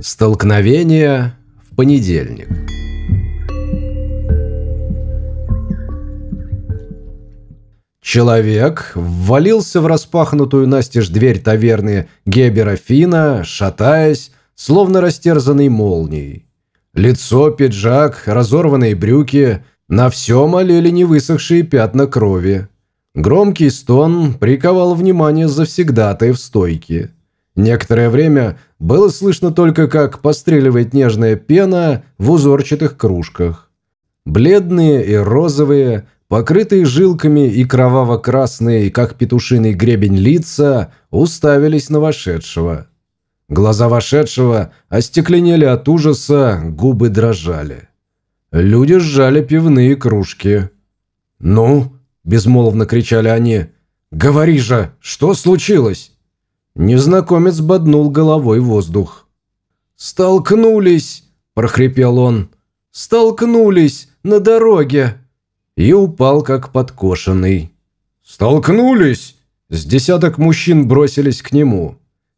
Столкновение в понедельник. Человек ввалился в распахнутую настежь дверь таверны Гебера Фина, шатаясь, словно растерзанный молнией. Лицо, пиджак, разорванные брюки – на всем олели невысохшие пятна крови. Громкий стон приковал внимание завсегдатай в стойке. Некоторое время было слышно только, как постреливает нежная пена в узорчатых кружках. Бледные и розовые, покрытые жилками и кроваво-красные, как петушиный гребень лица, уставились на вошедшего. Глаза вошедшего остекленели от ужаса, губы дрожали. Люди сжали пивные кружки. «Ну?» – безмолвно кричали они. «Говори же, что случилось?» Незнакомец боднул головой воздух. «Столкнулись!» – прохрипел он. «Столкнулись на дороге!» И упал, как подкошенный. «Столкнулись!» С десяток мужчин бросились к нему.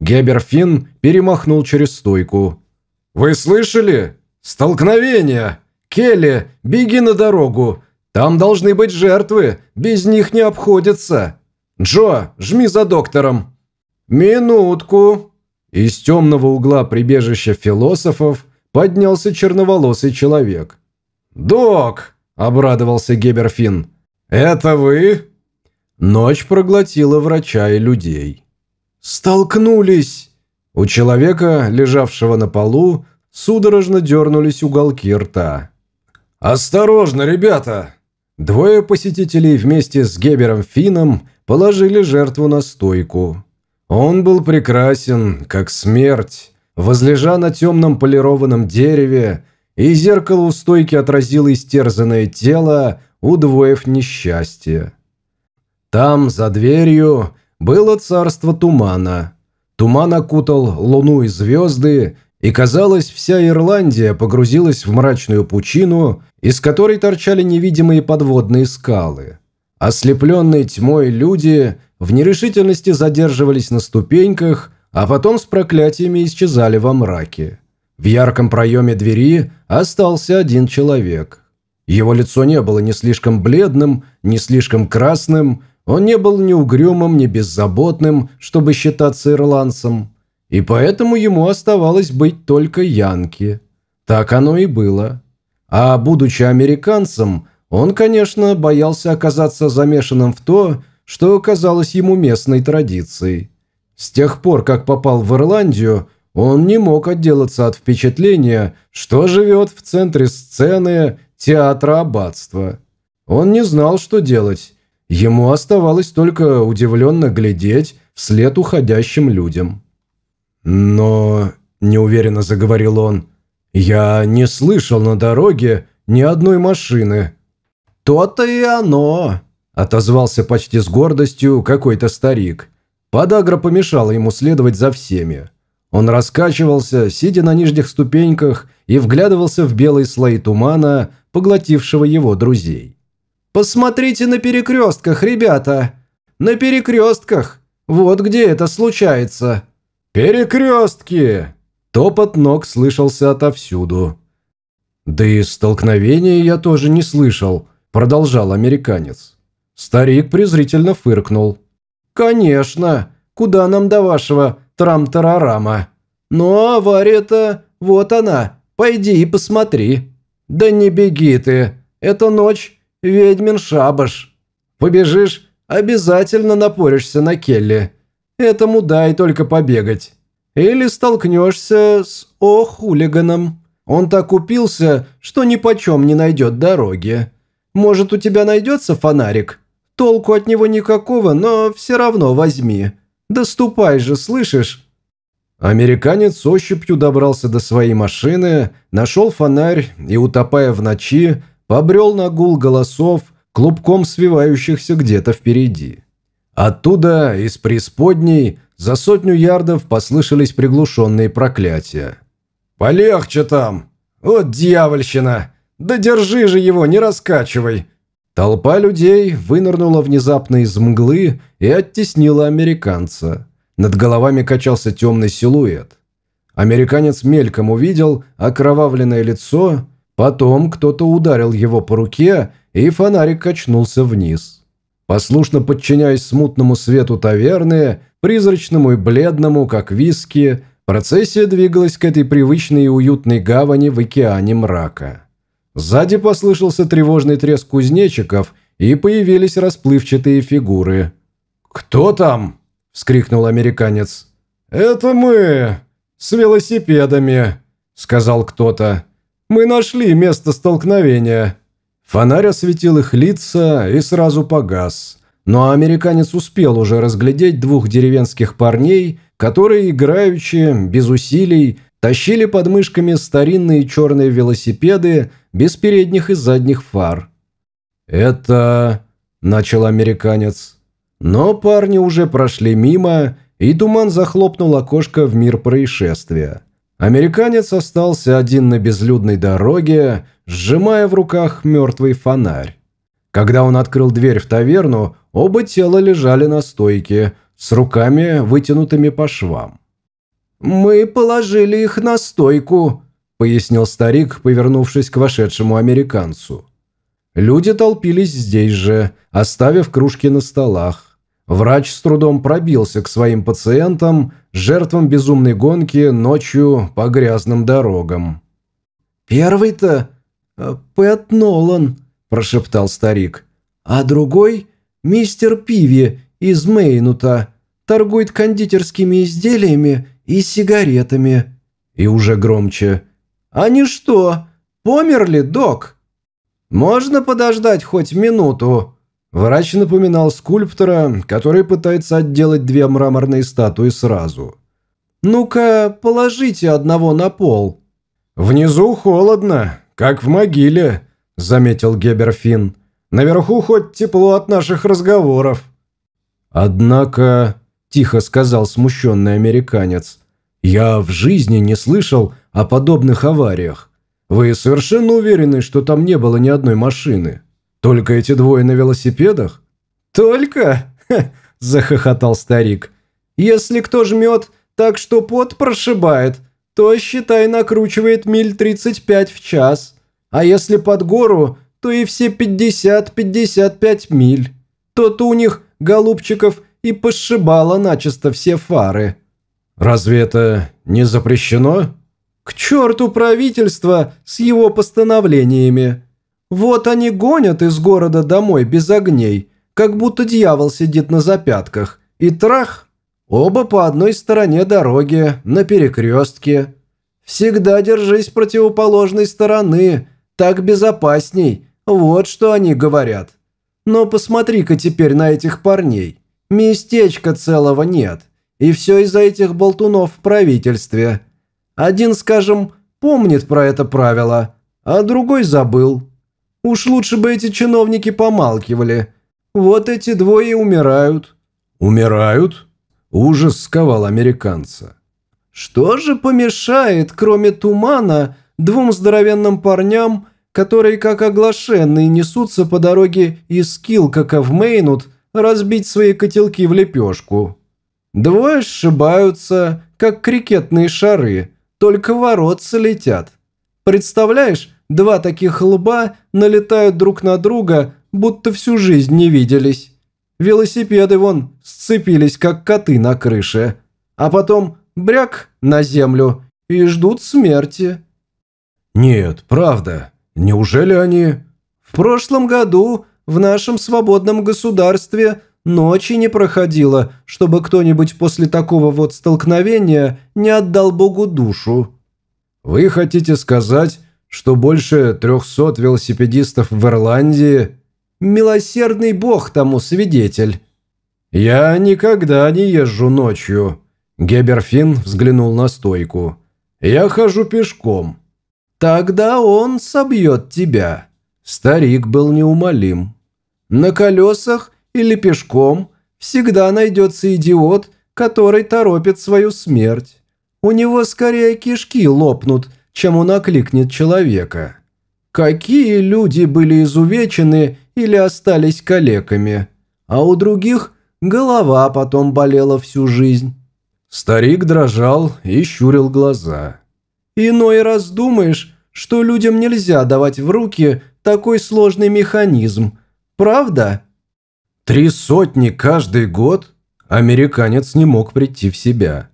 Геберфин перемахнул через стойку. «Вы слышали? Столкновение! Келли, беги на дорогу! Там должны быть жертвы, без них не обходится! Джо, жми за доктором!» «Минутку!» Из темного угла прибежища философов поднялся черноволосый человек. «Док!» – обрадовался Геберфин. «Это вы?» Ночь проглотила врача и людей. «Столкнулись!» У человека, лежавшего на полу, судорожно дернулись уголки рта. «Осторожно, ребята!» Двое посетителей вместе с Гебером Фином положили жертву на стойку. Он был прекрасен, как смерть, возлежа на темном полированном дереве, и зеркало у стойки отразило истерзанное тело, удвоив несчастье. Там, за дверью, было царство тумана. Туман окутал луну и звезды, и, казалось, вся Ирландия погрузилась в мрачную пучину, из которой торчали невидимые подводные скалы. Ослепленные тьмой люди в нерешительности задерживались на ступеньках, а потом с проклятиями исчезали во мраке. В ярком проеме двери остался один человек. Его лицо не было ни слишком бледным, ни слишком красным, он не был ни угрюмым, ни беззаботным, чтобы считаться ирландцем, и поэтому ему оставалось быть только Янки. Так оно и было. А будучи американцем, он, конечно, боялся оказаться замешанным в то, что казалось ему местной традицией. С тех пор, как попал в Ирландию, он не мог отделаться от впечатления, что живет в центре сцены театра аббатства. Он не знал, что делать. Ему оставалось только удивленно глядеть вслед уходящим людям. «Но...» – неуверенно заговорил он. «Я не слышал на дороге ни одной машины». «То-то и оно!» Отозвался почти с гордостью какой-то старик. Подагра помешала ему следовать за всеми. Он раскачивался, сидя на нижних ступеньках, и вглядывался в белые слои тумана, поглотившего его друзей. «Посмотрите на перекрестках, ребята! На перекрестках! Вот где это случается!» «Перекрестки!» Топот ног слышался отовсюду. «Да и столкновения я тоже не слышал», – продолжал американец. Старик презрительно фыркнул. «Конечно! Куда нам до вашего трам-тарарама? Ну, авария-то, вот она, пойди и посмотри». «Да не беги ты, это ночь, ведьмин шабаш. Побежишь, обязательно напоришься на Келли. Этому дай только побегать. Или столкнешься с О-хулиганом. Он так упился, что ни почем не найдет дороги. Может, у тебя найдется фонарик?» Толку от него никакого, но все равно возьми. Да ступай же, слышишь?» Американец ощупью добрался до своей машины, нашел фонарь и, утопая в ночи, побрел на гул голосов, клубком свивающихся где-то впереди. Оттуда, из преисподней, за сотню ярдов послышались приглушенные проклятия. «Полегче там! Вот дьявольщина! Да держи же его, не раскачивай! Толпа людей вынырнула внезапно из мглы и оттеснила американца. Над головами качался темный силуэт. Американец мельком увидел окровавленное лицо, потом кто-то ударил его по руке, и фонарик качнулся вниз. Послушно подчиняясь смутному свету таверны, призрачному и бледному, как виски, процессия двигалась к этой привычной и уютной гавани в океане мрака. Сзади послышался тревожный треск кузнечиков, и появились расплывчатые фигуры. «Кто там?» – вскрикнул американец. «Это мы, с велосипедами», – сказал кто-то. «Мы нашли место столкновения». Фонарь осветил их лица и сразу погас. Но американец успел уже разглядеть двух деревенских парней, которые, играючи, без усилий, тащили под мышками старинные черные велосипеды без передних и задних фар. «Это...» – начал американец. Но парни уже прошли мимо, и туман захлопнул окошко в мир происшествия. Американец остался один на безлюдной дороге, сжимая в руках мертвый фонарь. Когда он открыл дверь в таверну, оба тела лежали на стойке, с руками вытянутыми по швам. «Мы положили их на стойку», – пояснил старик, повернувшись к вошедшему американцу. Люди толпились здесь же, оставив кружки на столах. Врач с трудом пробился к своим пациентам, жертвам безумной гонки ночью по грязным дорогам. «Первый-то э, Пэт Нолан», – прошептал старик. «А другой – мистер Пиви из Мейнута. Торгует кондитерскими изделиями и сигаретами». И уже громче. «Они что, померли, док?» «Можно подождать хоть минуту?» Врач напоминал скульптора, который пытается отделать две мраморные статуи сразу. «Ну-ка, положите одного на пол». «Внизу холодно, как в могиле», – заметил Геберфин. «Наверху хоть тепло от наших разговоров». «Однако», – тихо сказал смущенный американец, – «я в жизни не слышал о подобных авариях. Вы совершенно уверены, что там не было ни одной машины?» «Только эти двое на велосипедах?» «Только?» – захохотал старик. «Если кто жмет так, что пот прошибает, то, считай, накручивает миль 35 в час. А если под гору, то и все 50-55 миль. То-то у них, голубчиков, и пошибало начисто все фары». «Разве это не запрещено?» «К черту правительство с его постановлениями. Вот они гонят из города домой без огней, как будто дьявол сидит на запятках. И трах! Оба по одной стороне дороги, на перекрестке. Всегда держись противоположной стороны, так безопасней. Вот что они говорят. Но посмотри-ка теперь на этих парней. Местечка целого нет. И все из-за этих болтунов в правительстве. Один, скажем, помнит про это правило, а другой забыл. Уж лучше бы эти чиновники помалкивали. Вот эти двое умирают». «Умирают?» Ужас сковал американца. «Что же помешает, кроме тумана, двум здоровенным парням, которые, как оглашенные, несутся по дороге из Килкака в Мейнут, разбить свои котелки в лепешку? Двое сшибаются, как крикетные шары, только воротцы летят. Представляешь, Два таких лба налетают друг на друга, будто всю жизнь не виделись. Велосипеды вон сцепились, как коты на крыше. А потом бряк на землю и ждут смерти. Нет, правда. Неужели они... В прошлом году в нашем свободном государстве ночи не проходило, чтобы кто-нибудь после такого вот столкновения не отдал Богу душу. Вы хотите сказать, что больше трехсот велосипедистов в Ирландии... Милосердный бог тому свидетель. Я никогда не езжу ночью. Геберфин взглянул на стойку. Я хожу пешком. Тогда он собьет тебя. Старик был неумолим. На колесах или пешком всегда найдется идиот, который торопит свою смерть. У него скорее кишки лопнут – чем он окликнет человека. Какие люди были изувечены или остались калеками, а у других голова потом болела всю жизнь. Старик дрожал и щурил глаза. «Иной раз думаешь, что людям нельзя давать в руки такой сложный механизм. Правда?» «Три сотни каждый год?» Американец не мог прийти в себя.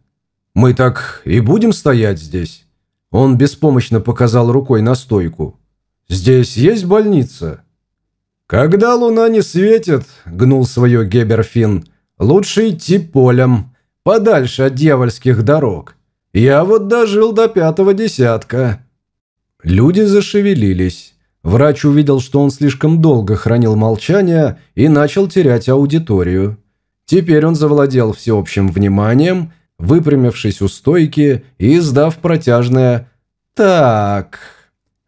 «Мы так и будем стоять здесь?» Он беспомощно показал рукой на стойку. «Здесь есть больница?» «Когда луна не светит», — гнул свое Геберфин, — «лучше идти полем, подальше от дьявольских дорог. Я вот дожил до пятого десятка». Люди зашевелились. Врач увидел, что он слишком долго хранил молчание и начал терять аудиторию. Теперь он завладел всеобщим вниманием выпрямившись у стойки и издав протяжное «Так».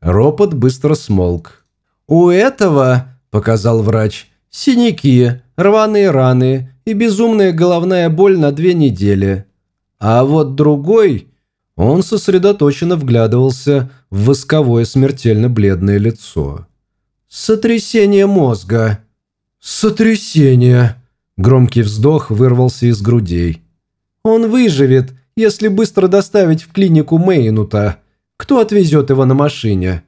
Ропот быстро смолк. «У этого», – показал врач, – «синяки, рваные раны и безумная головная боль на две недели. А вот другой...» Он сосредоточенно вглядывался в восковое смертельно бледное лицо. «Сотрясение мозга». «Сотрясение!» Громкий вздох вырвался из грудей. Он выживет, если быстро доставить в клинику Мейнута. Кто отвезет его на машине?»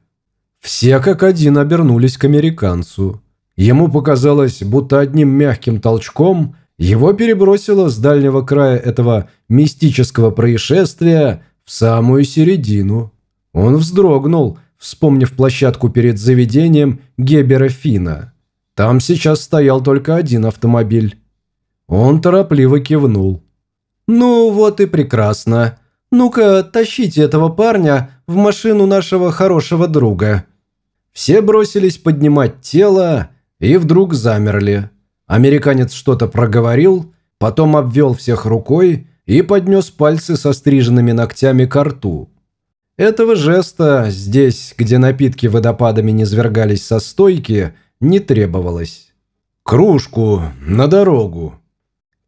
Все как один обернулись к американцу. Ему показалось, будто одним мягким толчком его перебросило с дальнего края этого мистического происшествия самую середину. Он вздрогнул, вспомнив площадку перед заведением Гебера Фина. Там сейчас стоял только один автомобиль. Он торопливо кивнул. «Ну вот и прекрасно. Ну-ка, тащите этого парня в машину нашего хорошего друга». Все бросились поднимать тело и вдруг замерли. Американец что-то проговорил, потом обвел всех рукой и поднес пальцы со стриженными ногтями к рту. Этого жеста здесь, где напитки водопадами низвергались со стойки, не требовалось. «Кружку на дорогу»,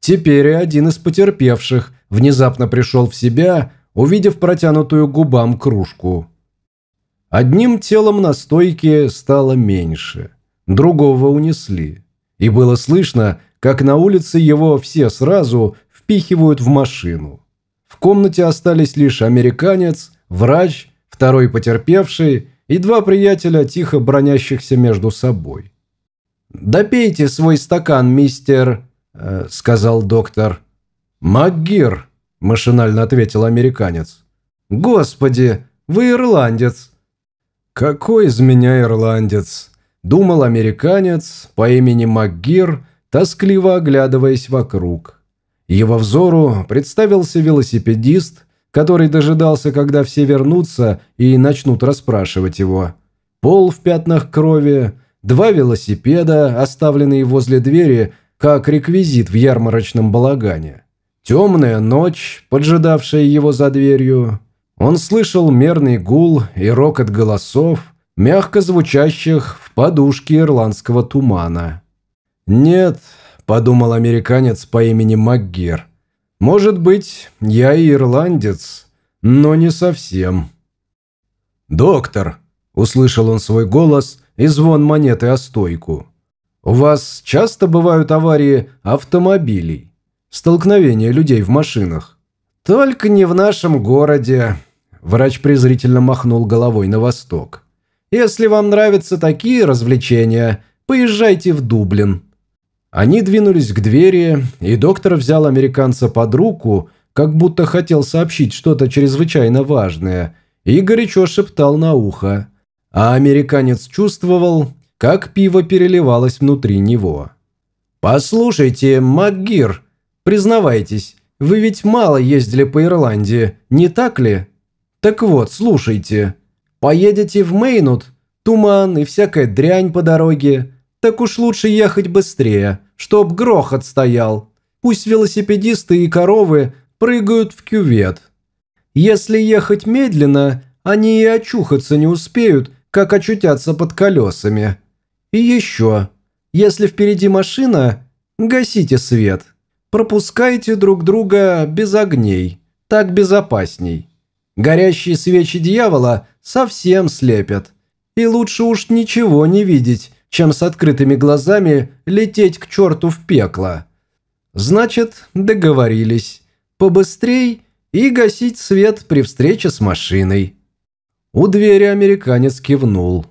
Теперь и один из потерпевших внезапно пришел в себя, увидев протянутую губам кружку. Одним телом на стойке стало меньше, другого унесли. И было слышно, как на улице его все сразу впихивают в машину. В комнате остались лишь американец, врач, второй потерпевший и два приятеля, тихо бронящихся между собой. «Допейте свой стакан, мистер...» э, сказал доктор. «МакГир», – машинально ответил американец. «Господи, вы ирландец!» «Какой из меня ирландец?» – думал американец по имени МакГир, тоскливо оглядываясь вокруг. Его взору представился велосипедист, который дожидался, когда все вернутся и начнут расспрашивать его. Пол в пятнах крови, два велосипеда, оставленные возле двери – как реквизит в ярмарочном балагане. Темная ночь, поджидавшая его за дверью. Он слышал мерный гул и рокот голосов, мягко звучащих в подушке ирландского тумана. «Нет», – подумал американец по имени МакГир, – «может быть, я и ирландец, но не совсем». «Доктор», – услышал он свой голос и звон монеты о стойку. У вас часто бывают аварии автомобилей? Столкновения людей в машинах? Только не в нашем городе. Врач презрительно махнул головой на восток. Если вам нравятся такие развлечения, поезжайте в Дублин. Они двинулись к двери, и доктор взял американца под руку, как будто хотел сообщить что-то чрезвычайно важное, и горячо шептал на ухо. А американец чувствовал, как пиво переливалось внутри него. «Послушайте, МакГир, признавайтесь, вы ведь мало ездили по Ирландии, не так ли? Так вот, слушайте. Поедете в Мейнут, туман и всякая дрянь по дороге. Так уж лучше ехать быстрее, чтоб грохот стоял. Пусть велосипедисты и коровы прыгают в кювет. Если ехать медленно, они и очухаться не успеют, как очутятся под колесами. И еще, если впереди машина, гасите свет. Пропускайте друг друга без огней. Так безопасней. Горящие свечи дьявола совсем слепят. И лучше уж ничего не видеть, чем с открытыми глазами лететь к черту в пекло. Значит, договорились. побыстрей и гасить свет при встрече с машиной». У двери американец кивнул.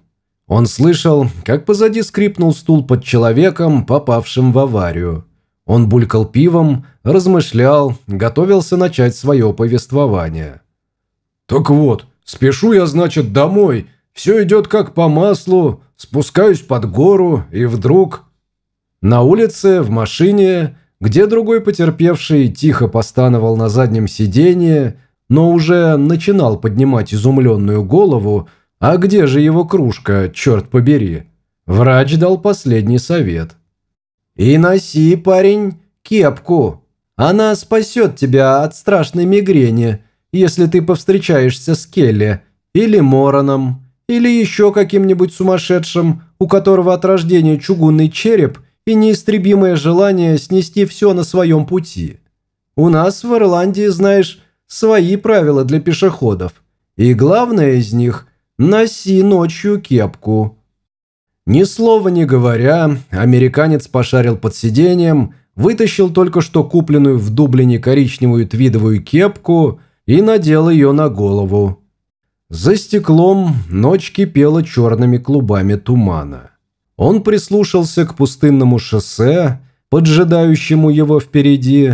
Он слышал, как позади скрипнул стул под человеком, попавшим в аварию. Он булькал пивом, размышлял, готовился начать свое повествование. «Так вот, спешу я, значит, домой. Все идет как по маслу, спускаюсь под гору, и вдруг...» На улице, в машине, где другой потерпевший тихо постановал на заднем сиденье, но уже начинал поднимать изумленную голову, а где же его кружка, черт побери? Врач дал последний совет. «И носи, парень, кепку. Она спасет тебя от страшной мигрени, если ты повстречаешься с Келли или Мороном, или еще каким-нибудь сумасшедшим, у которого от рождения чугунный череп – и неистребимое желание снести все на своем пути. У нас в Ирландии, знаешь, свои правила для пешеходов. И главное из них – носи ночью кепку. Ни слова не говоря, американец пошарил под сиденьем, вытащил только что купленную в Дублине коричневую твидовую кепку и надел ее на голову. За стеклом ночь кипела черными клубами тумана. Он прислушался к пустынному шоссе, поджидающему его впереди.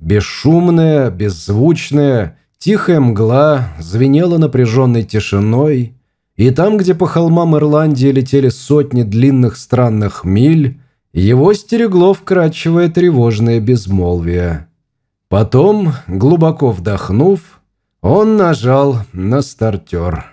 Бесшумная, беззвучная, тихая мгла звенела напряженной тишиной, и там, где по холмам Ирландии летели сотни длинных странных миль, его стерегло вкрадчивое тревожное безмолвие. Потом, глубоко вдохнув, он нажал на стартер.